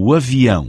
o avião.